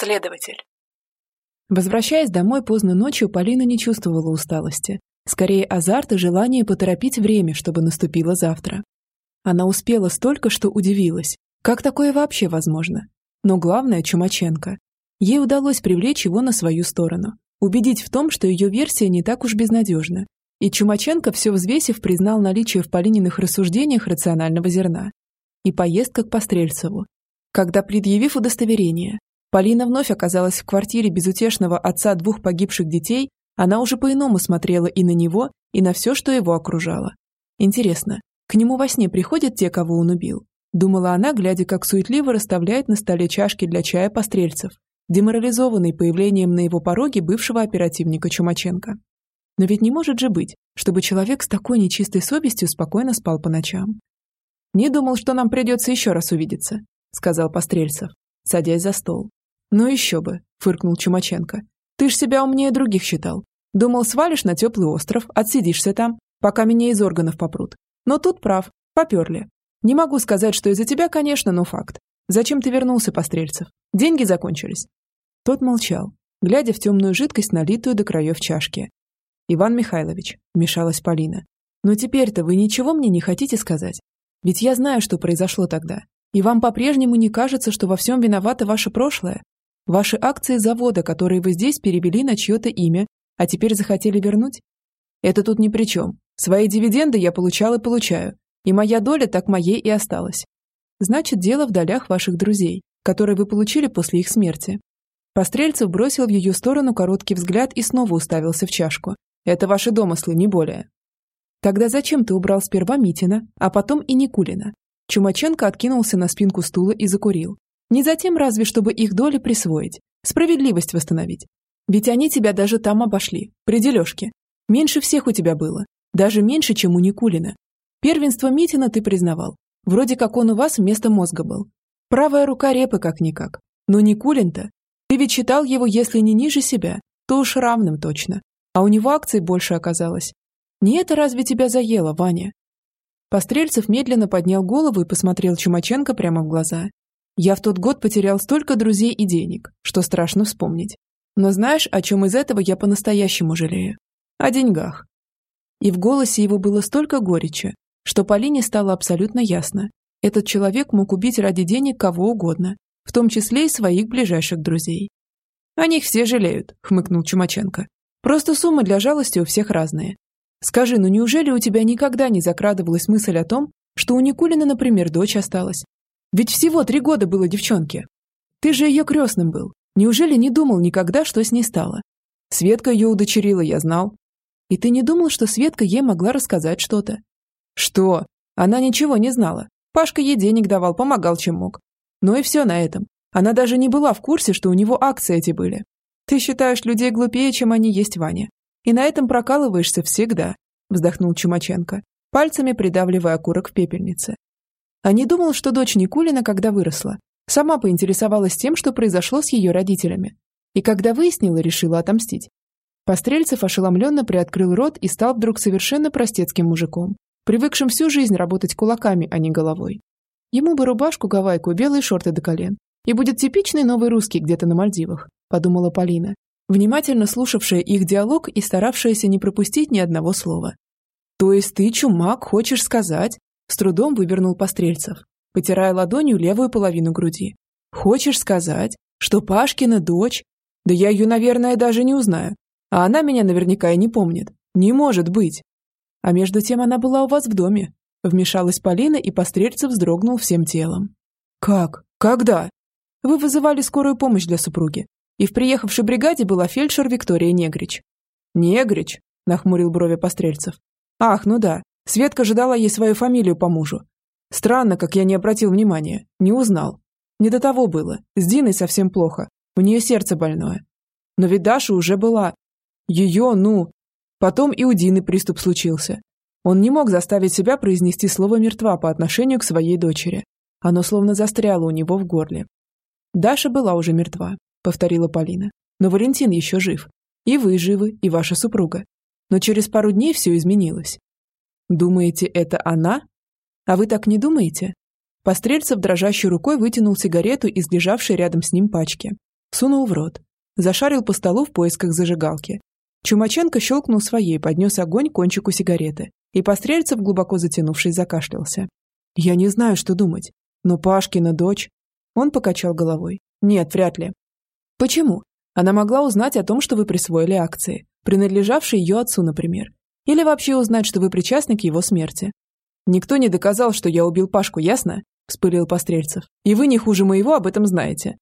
Следователь. Возвращаясь домой поздно ночью, Полина не чувствовала усталости. Скорее азарт и желание поторопить время, чтобы наступило завтра. Она успела столько, что удивилась. Как такое вообще возможно? Но главное – Чумаченко. Ей удалось привлечь его на свою сторону. Убедить в том, что ее версия не так уж безнадежна. И Чумаченко, все взвесив, признал наличие в Полининых рассуждениях рационального зерна. И поездка к Пострельцеву. Когда, предъявив удостоверение, Полина вновь оказалась в квартире безутешного отца двух погибших детей, она уже по-иному смотрела и на него, и на все, что его окружало. Интересно, к нему во сне приходят те, кого он убил? Думала она, глядя, как суетливо расставляет на столе чашки для чая пострельцев, деморализованный появлением на его пороге бывшего оперативника Чумаченко. Но ведь не может же быть, чтобы человек с такой нечистой совестью спокойно спал по ночам. «Не думал, что нам придется еще раз увидеться», — сказал Пострельцев, садясь за стол. «Ну еще бы», — фыркнул Чумаченко. «Ты ж себя умнее других считал. Думал, свалишь на теплый остров, отсидишься там, пока меня из органов попрут. Но тут прав, поперли. Не могу сказать, что из-за тебя, конечно, но факт. Зачем ты вернулся, Пострельцев? Деньги закончились». Тот молчал, глядя в темную жидкость, налитую до краев чашки. «Иван Михайлович», — вмешалась Полина, «но теперь-то вы ничего мне не хотите сказать? Ведь я знаю, что произошло тогда. И вам по-прежнему не кажется, что во всем виновато ваше прошлое? Ваши акции завода, которые вы здесь перевели на чье-то имя, а теперь захотели вернуть? Это тут ни при чем. Свои дивиденды я получал и получаю. И моя доля так моей и осталась. Значит, дело в долях ваших друзей, которые вы получили после их смерти. Пострельцев бросил в ее сторону короткий взгляд и снова уставился в чашку. Это ваши домыслы, не более. Тогда зачем ты убрал сперва Митина, а потом и Никулина? Чумаченко откинулся на спинку стула и закурил. Не затем разве, чтобы их доли присвоить, справедливость восстановить. Ведь они тебя даже там обошли, при дележке. Меньше всех у тебя было, даже меньше, чем у Никулина. Первенство Митина ты признавал. Вроде как он у вас вместо мозга был. Правая рука репы как-никак. Но Никулин-то, ты ведь считал его, если не ниже себя, то уж равным точно. А у него акций больше оказалось. Не это разве тебя заело, Ваня? Пострельцев медленно поднял голову и посмотрел Чумаченко прямо в глаза. Я в тот год потерял столько друзей и денег, что страшно вспомнить. Но знаешь, о чем из этого я по-настоящему жалею? О деньгах. И в голосе его было столько горечи, что Полине стало абсолютно ясно. Этот человек мог убить ради денег кого угодно, в том числе и своих ближайших друзей. «О них все жалеют», — хмыкнул Чумаченко. «Просто суммы для жалости у всех разные. Скажи, ну неужели у тебя никогда не закрадывалась мысль о том, что у Никулина, например, дочь осталась, ведь всего три года было девчонке. Ты же ее крестным был. Неужели не думал никогда, что с ней стало? Светка ее удочерила, я знал. И ты не думал, что Светка ей могла рассказать что-то? Что? Она ничего не знала. Пашка ей денег давал, помогал, чем мог. Но и все на этом. Она даже не была в курсе, что у него акции эти были. Ты считаешь людей глупее, чем они есть, Ваня. И на этом прокалываешься всегда, вздохнул Чумаченко, пальцами придавливая окурок в пепельнице. А не думал, что дочь Никулина, когда выросла, сама поинтересовалась тем, что произошло с ее родителями. И когда выяснила, решила отомстить. Пострельцев ошеломленно приоткрыл рот и стал вдруг совершенно простецким мужиком, привыкшим всю жизнь работать кулаками, а не головой. Ему бы рубашку-гавайку, белые шорты до колен. И будет типичный новый русский где-то на Мальдивах, подумала Полина, внимательно слушавшая их диалог и старавшаяся не пропустить ни одного слова. «То есть ты, чумак, хочешь сказать, с трудом вывернул Пострельцев, потирая ладонью левую половину груди. «Хочешь сказать, что Пашкина дочь? Да я ее, наверное, даже не узнаю. А она меня наверняка и не помнит. Не может быть!» «А между тем она была у вас в доме», вмешалась Полина, и Пострельцев вздрогнул всем телом. «Как? Когда?» «Вы вызывали скорую помощь для супруги, и в приехавшей бригаде была фельдшер Виктория Негрич». «Негрич?» – нахмурил брови Пострельцев. «Ах, ну да, Светка ждала ей свою фамилию по мужу. Странно, как я не обратил внимания, не узнал. Не до того было, с Диной совсем плохо, у нее сердце больное. Но ведь Даша уже была. Ее, ну... Потом и у Дины приступ случился. Он не мог заставить себя произнести слово «мертва» по отношению к своей дочери. Оно словно застряло у него в горле. «Даша была уже мертва», — повторила Полина. «Но Валентин еще жив. И вы живы, и ваша супруга. Но через пару дней все изменилось. Думаете, это она? А вы так не думаете? Пострельцев дрожащей рукой вытянул сигарету из лежавшей рядом с ним пачки. Сунул в рот. Зашарил по столу в поисках зажигалки. Чумаченко щелкнул своей, поднес огонь к кончику сигареты, и Пострельцев, глубоко затянувшись, закашлялся. «Я не знаю, что думать. Но Пашкина дочь...» Он покачал головой. «Нет, вряд ли». «Почему? Она могла узнать о том, что вы присвоили акции, принадлежавшие ее отцу, например. Или вообще узнать, что вы причастны к его смерти. Никто не доказал, что я убил Пашку, ясно? Вспылил Пострельцев. И вы не хуже моего об этом знаете.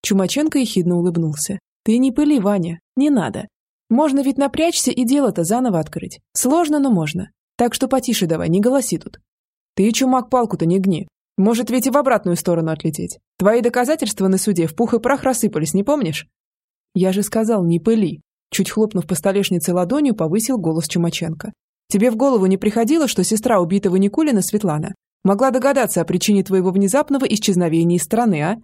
Чумаченко ехидно улыбнулся. Ты не пыли, Ваня, не надо. Можно ведь напрячься и дело-то заново открыть. Сложно, но можно. Так что потише давай, не голоси тут. Ты, чумак, палку-то не гни. Может ведь и в обратную сторону отлететь. Твои доказательства на суде в пух и прах рассыпались, не помнишь? Я же сказал, не пыли. Чуть хлопнув по столешнице ладонью, повысил голос Чумаченко. Тебе в голову не приходило, что сестра убитого Никулина, Светлана, могла догадаться о причине твоего внезапного исчезновения из страны, а?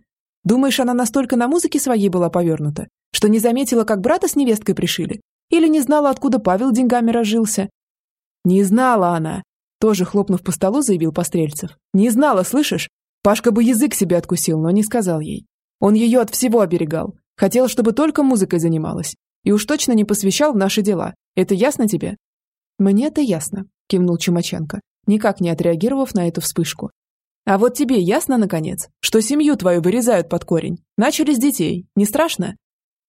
Думаешь, она настолько на музыке своей была повернута, что не заметила, как брата с невесткой пришили? Или не знала, откуда Павел деньгами разжился? Не знала она, тоже хлопнув по столу, заявил Пострельцев. Не знала, слышишь? Пашка бы язык себе откусил, но не сказал ей. Он ее от всего оберегал. Хотел, чтобы только музыкой занималась. И уж точно не посвящал в наши дела. Это ясно тебе? Мне это ясно, кивнул Чумаченко, никак не отреагировав на эту вспышку. А вот тебе ясно, наконец, что семью твою вырезают под корень? Начали с детей. Не страшно?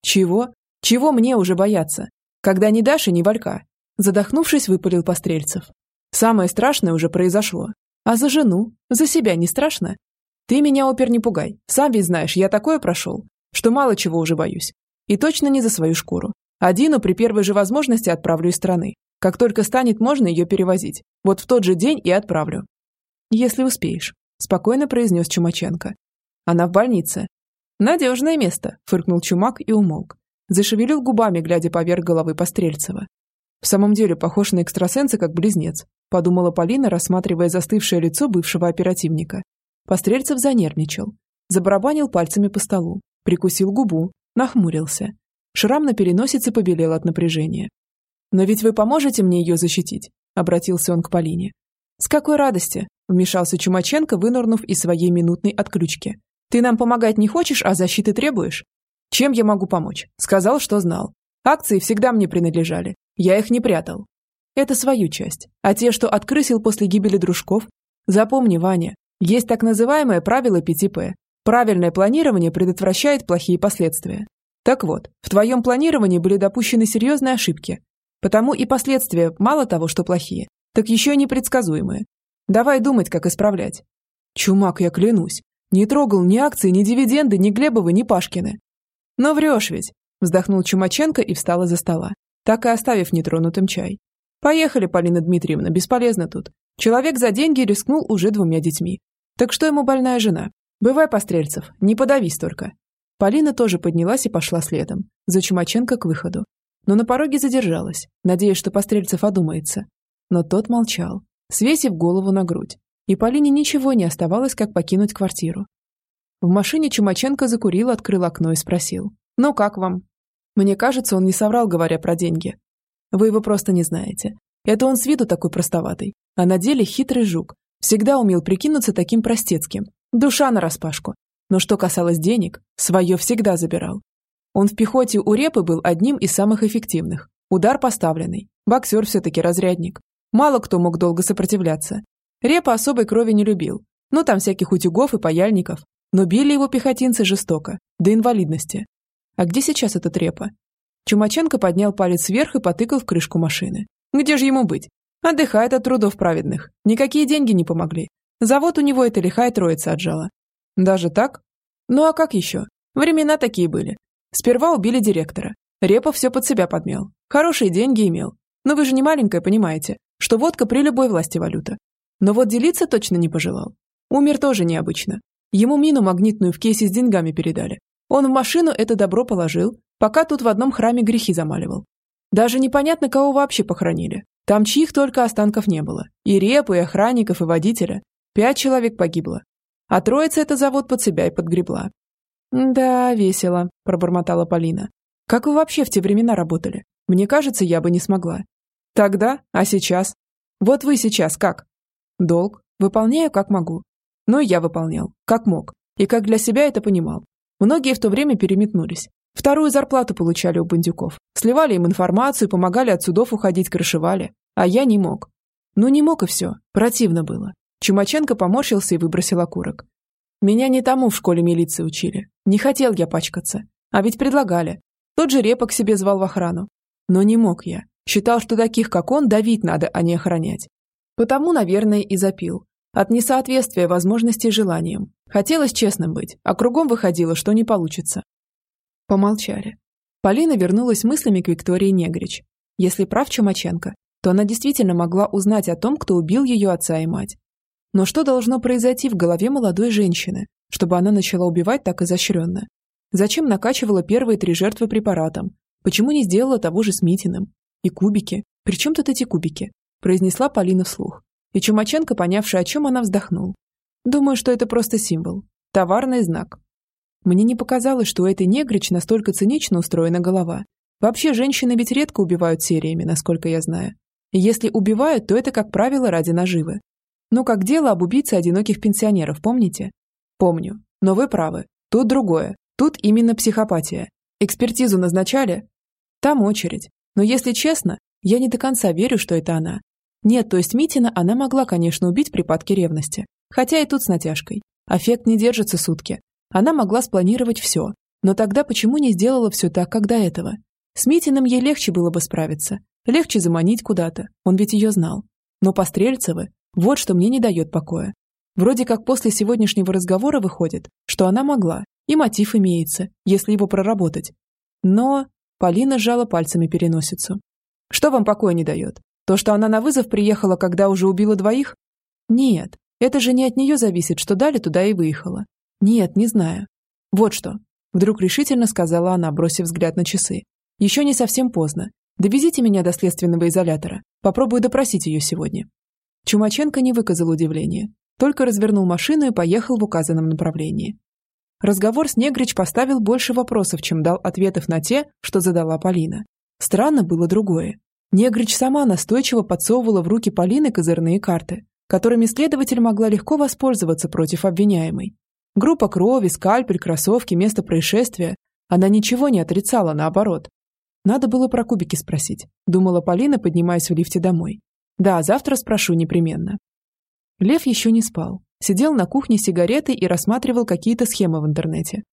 Чего? Чего мне уже бояться? Когда ни Даша, ни Валька. Задохнувшись, выпалил Пострельцев. Самое страшное уже произошло. А за жену? За себя не страшно? Ты меня, опер, не пугай. Сам ведь знаешь, я такое прошел, что мало чего уже боюсь. И точно не за свою шкуру. Одину при первой же возможности отправлю из страны. Как только станет можно ее перевозить. Вот в тот же день и отправлю. Если успеешь спокойно произнес Чумаченко. Она в больнице. Надежное место, фыркнул Чумак и умолк. Зашевелил губами, глядя поверх головы Пострельцева. В самом деле похож на экстрасенса, как близнец, подумала Полина, рассматривая застывшее лицо бывшего оперативника. Пострельцев занервничал. Забарабанил пальцами по столу, прикусил губу, нахмурился. Шрам на переносице побелел от напряжения. «Но ведь вы поможете мне ее защитить?» – обратился он к Полине. «С какой радости!» Вмешался Чумаченко, вынырнув из своей минутной отключки. «Ты нам помогать не хочешь, а защиты требуешь?» «Чем я могу помочь?» Сказал, что знал. Акции всегда мне принадлежали. Я их не прятал. Это свою часть. А те, что открысил после гибели дружков? Запомни, Ваня, есть так называемое правило 5П. Правильное планирование предотвращает плохие последствия. Так вот, в твоем планировании были допущены серьезные ошибки. Потому и последствия мало того, что плохие, так еще и непредсказуемые. Давай думать, как исправлять. Чумак, я клянусь. Не трогал ни акции, ни дивиденды, ни Глебовы, ни Пашкины. Но врешь ведь. Вздохнул Чумаченко и встал из-за стола, так и оставив нетронутым чай. Поехали, Полина Дмитриевна, бесполезно тут. Человек за деньги рискнул уже двумя детьми. Так что ему больная жена? Бывай, Пострельцев, не подавись только. Полина тоже поднялась и пошла следом, за Чумаченко к выходу. Но на пороге задержалась, надеясь, что Пострельцев одумается. Но тот молчал, свесив голову на грудь, и Полине ничего не оставалось, как покинуть квартиру. В машине Чумаченко закурил, открыл окно и спросил. «Ну как вам?» Мне кажется, он не соврал, говоря про деньги. Вы его просто не знаете. Это он с виду такой простоватый, а на деле хитрый жук. Всегда умел прикинуться таким простецким. Душа нараспашку. Но что касалось денег, свое всегда забирал. Он в пехоте у Репы был одним из самых эффективных. Удар поставленный. Боксер все-таки разрядник. Мало кто мог долго сопротивляться. Репа особой крови не любил. Ну, там всяких утюгов и паяльников. Но били его пехотинцы жестоко, до инвалидности. А где сейчас этот Репа? Чумаченко поднял палец вверх и потыкал в крышку машины. Где же ему быть? Отдыхает от трудов праведных. Никакие деньги не помогли. Завод у него эта лихая троица отжала. Даже так? Ну а как еще? Времена такие были. Сперва убили директора. Репа все под себя подмял. Хорошие деньги имел. Но вы же не маленькая, понимаете что водка при любой власти валюта. Но вот делиться точно не пожелал. Умер тоже необычно. Ему мину магнитную в кейсе с деньгами передали. Он в машину это добро положил, пока тут в одном храме грехи замаливал. Даже непонятно, кого вообще похоронили. Там чьих только останков не было. И репы, и охранников, и водителя. Пять человек погибло. А троица это завод под себя и подгребла. «Да, весело», – пробормотала Полина. «Как вы вообще в те времена работали? Мне кажется, я бы не смогла. Тогда, а сейчас? Вот вы сейчас как? Долг. Выполняю, как могу. Но и я выполнял, как мог. И как для себя это понимал. Многие в то время переметнулись. Вторую зарплату получали у бандюков. Сливали им информацию, помогали от судов уходить, крышевали. А я не мог. Ну не мог и все. Противно было. Чумаченко поморщился и выбросил окурок. Меня не тому в школе милиции учили. Не хотел я пачкаться. А ведь предлагали. Тот же Репок себе звал в охрану. Но не мог я. Считал, что таких, как он, давить надо, а не охранять. Потому, наверное, и запил. От несоответствия возможностей желаниям. Хотелось честным быть, а кругом выходило, что не получится. Помолчали. Полина вернулась мыслями к Виктории Негрич. Если прав Чумаченко, то она действительно могла узнать о том, кто убил ее отца и мать. Но что должно произойти в голове молодой женщины, чтобы она начала убивать так изощренно? Зачем накачивала первые три жертвы препаратом? Почему не сделала того же с Митиным? И кубики? При чем тут эти кубики? Произнесла Полина вслух. И Чумаченко, понявший, о чем она, вздохнул. Думаю, что это просто символ. Товарный знак. Мне не показалось, что у этой негрич настолько цинично устроена голова. Вообще, женщины ведь редко убивают сериями, насколько я знаю. И если убивают, то это, как правило, ради наживы. Ну, как дело об убийце одиноких пенсионеров, помните? Помню. Но вы правы. Тут другое. Тут именно психопатия. Экспертизу назначали? Там очередь. Но если честно, я не до конца верю, что это она. Нет, то есть Митина она могла, конечно, убить припадки ревности. Хотя и тут с натяжкой. Аффект не держится сутки. Она могла спланировать все. Но тогда почему не сделала все так, как до этого? С Митиным ей легче было бы справиться. Легче заманить куда-то. Он ведь ее знал. Но Пострельцевы – вот что мне не дает покоя. Вроде как после сегодняшнего разговора выходит, что она могла, и мотив имеется, если его проработать. Но Полина сжала пальцами переносицу. Что вам покоя не дает? То, что она на вызов приехала, когда уже убила двоих? Нет, это же не от нее зависит, что дали туда и выехала. Нет, не знаю. Вот что. Вдруг решительно сказала она, бросив взгляд на часы. Еще не совсем поздно. Довезите меня до следственного изолятора. Попробую допросить ее сегодня. Чумаченко не выказал удивления, только развернул машину и поехал в указанном направлении. Разговор с Негрич поставил больше вопросов, чем дал ответов на те, что задала Полина. Странно было другое. Негрич сама настойчиво подсовывала в руки Полины козырные карты, которыми следователь могла легко воспользоваться против обвиняемой. Группа крови, скальпель, кроссовки, место происшествия. Она ничего не отрицала, наоборот. Надо было про кубики спросить, думала Полина, поднимаясь в лифте домой. Да, завтра спрошу непременно. Лев еще не спал. Сидел на кухне с сигаретой и рассматривал какие-то схемы в интернете.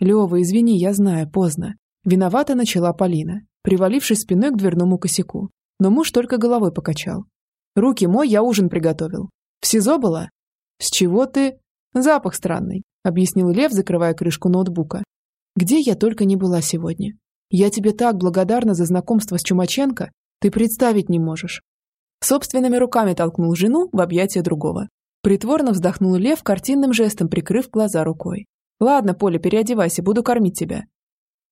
Лева, извини, я знаю, поздно. Виновата начала Полина, привалившись спиной к дверному косяку. Но муж только головой покачал. «Руки мой, я ужин приготовил. В СИЗО была?» «С чего ты?» «Запах странный», — объяснил Лев, закрывая крышку ноутбука. «Где я только не была сегодня. Я тебе так благодарна за знакомство с Чумаченко, ты представить не можешь». Собственными руками толкнул жену в объятия другого. Притворно вздохнул Лев, картинным жестом прикрыв глаза рукой. «Ладно, Поля, переодевайся, буду кормить тебя.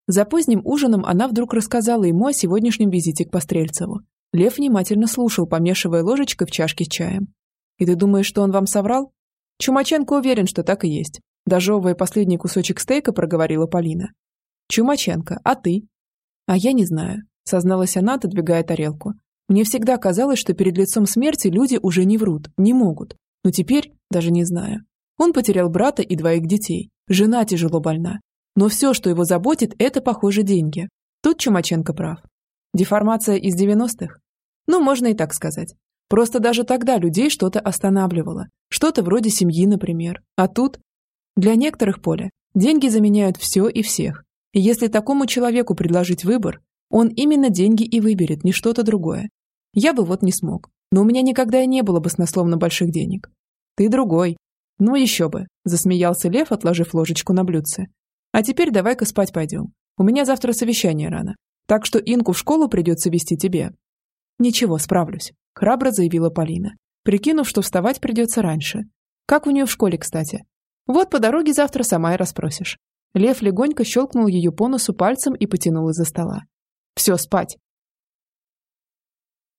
За поздним ужином она вдруг рассказала ему о сегодняшнем визите к Пострельцеву. Лев внимательно слушал, помешивая ложечкой в чашке с чаем. «И ты думаешь, что он вам соврал?» Чумаченко уверен, что так и есть. Дожевывая последний кусочек стейка, проговорила Полина. «Чумаченко, а ты?» «А я не знаю», — созналась она, отодвигая тарелку. «Мне всегда казалось, что перед лицом смерти люди уже не врут, не могут. Но теперь даже не знаю. Он потерял брата и двоих детей. Жена тяжело больна. Но все, что его заботит, это, похоже, деньги. Тут Чумаченко прав. Деформация из 90-х? Ну, можно и так сказать. Просто даже тогда людей что-то останавливало. Что-то вроде семьи, например. А тут? Для некоторых, Поля, деньги заменяют все и всех. И если такому человеку предложить выбор, он именно деньги и выберет, не что-то другое. Я бы вот не смог. Но у меня никогда и не было баснословно больших денег. Ты другой. Ну еще бы, засмеялся Лев, отложив ложечку на блюдце. А теперь давай-ка спать пойдем. У меня завтра совещание рано. Так что Инку в школу придется вести тебе. Ничего, справлюсь, храбро заявила Полина, прикинув, что вставать придется раньше. Как у нее в школе, кстати? Вот по дороге завтра сама и расспросишь. Лев легонько щелкнул ее по носу пальцем и потянул из-за стола. Все, спать.